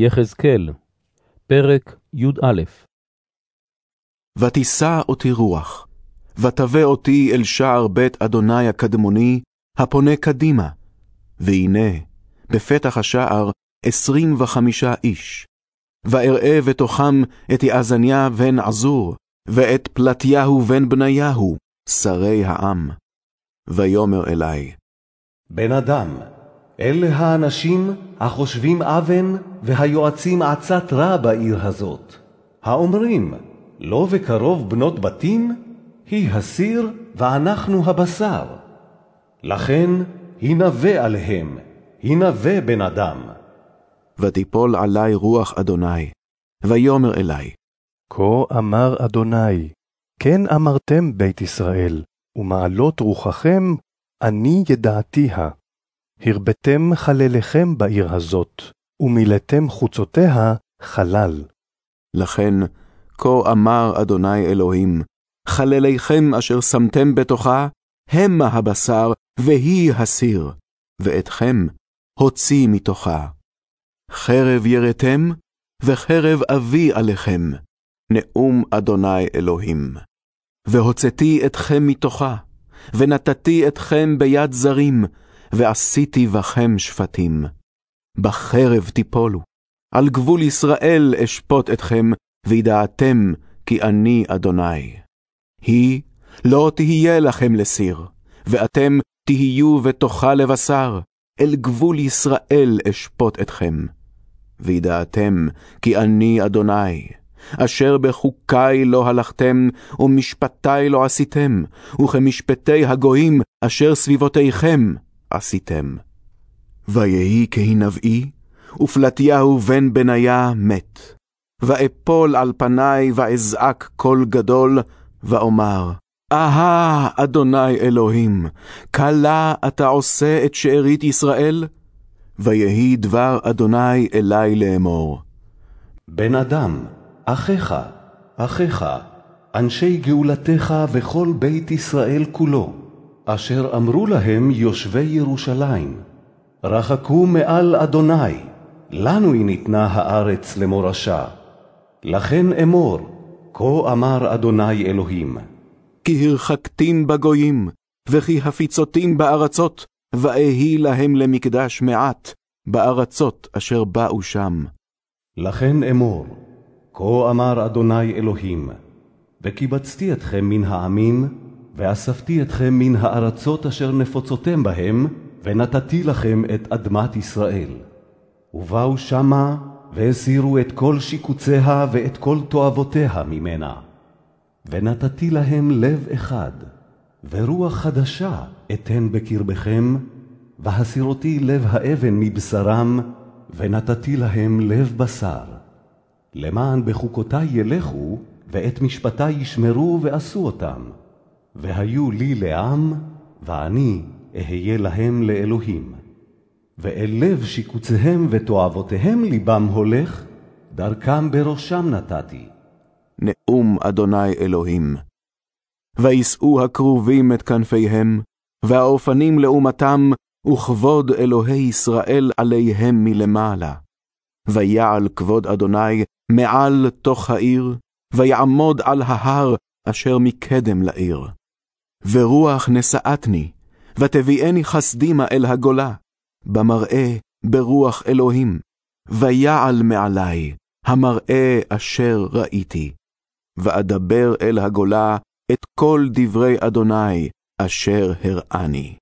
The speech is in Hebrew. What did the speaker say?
יחזקאל, פרק י"א ותישא אותי רוח, ותבא אותי אל שער בית אדוני הקדמוני, הפונה קדימה. והנה, בפתח השער עשרים וחמישה איש. ואראה בתוכם את יעזניה בן עזור, ואת פלטיהו בן בניהו, שרי העם. ויאמר אלי, בן אדם, אלה האנשים החושבים אבן והיועצים עצת רע בעיר הזאת, האומרים, לא וקרוב בנות בתים, היא הסיר ואנחנו הבשר. לכן הנבא עליהם, הנבא בן אדם. ותיפול עלי רוח אדוני, ויאמר אלי, כה אמר אדוני, כן אמרתם בית ישראל, ומעלות רוחכם, אני ידעתיה. הרבתם חלליכם בעיר הזאת, ומילאתם חוצותיה חלל. לכן, כה אמר אדוני אלוהים, חלליכם אשר שמתם בתוכה, המה הבשר, והיא הסיר, ואתכם הוציא מתוכה. חרב יראתם, וחרב אביא עליכם, נאום אדוני אלוהים. והוצאתי אתכם מתוכה, ונתתי אתכם ביד זרים, ועשיתי בכם שפטים. בחרב תיפולו, על גבול ישראל אשפוט אתכם, וידעתם כי אני אדוני. היא לא תהיה לכם לסיר, ואתם תהיו בתוכה לבשר, אל גבול ישראל אשפוט אתכם. וידעתם כי אני אדוני, אשר בחוקי לא הלכתם, ומשפטי לא עשיתם, וכמשפטי הגויים אשר סביבותיכם עשיתם. ויהי כהנבאי, ופלטיהו בן בניה מת. ואפול על פניי ואזעק קול גדול, ואומר, אהה, אדוני אלוהים, כלה אתה עושה את שארית ישראל? ויהי דבר אדוני אלי לאמור. בן אדם, אחיך, אחיך, אנשי גאולתך וכל בית ישראל כולו, אשר אמרו להם יושבי ירושלים, רחקו מעל אדוני, לנו היא ניתנה הארץ למורשה. לכן אמור, כה אמר אדוני אלוהים. כי הרחקתים בגויים, וכי הפיצותים בארצות, ואהי להם למקדש מעט, בארצות אשר באו שם. לכן אמור, כה אמר אדוני אלוהים, וקיבצתי אתכם מן העמים, ואספתי אתכם מן הארצות אשר נפוצותם בהם, ונתתי לכם את אדמת ישראל. ובאו שמה, והסירו את כל שיקוציה ואת כל תועבותיה ממנה. ונתתי להם לב אחד, ורוח חדשה אתן בקרבכם, והסירותי לב האבן מבשרם, ונתתי להם לב בשר. למען בחוקותי ילכו, ואת משפטי ישמרו ועשו אותם. והיו לי לעם, ואני אהיה להם לאלוהים. ואל לב שיקוציהם ותועבותיהם ליבם הולך, דרכם בראשם נתתי. נאום אדוני אלוהים. וישאו הכרובים את כנפיהם, והאופנים לעומתם, וכבוד אלוהי ישראל עליהם מלמעלה. ויעל כבוד אדוני מעל תוך העיר, ויעמוד על ההר אשר מקדם לעיר. ורוח נשאתני, ותביאני חסדימה אל הגולה, במראה ברוח אלוהים, ויעל מעלי המראה אשר ראיתי. ואדבר אל הגולה את כל דברי אדוני אשר הראני.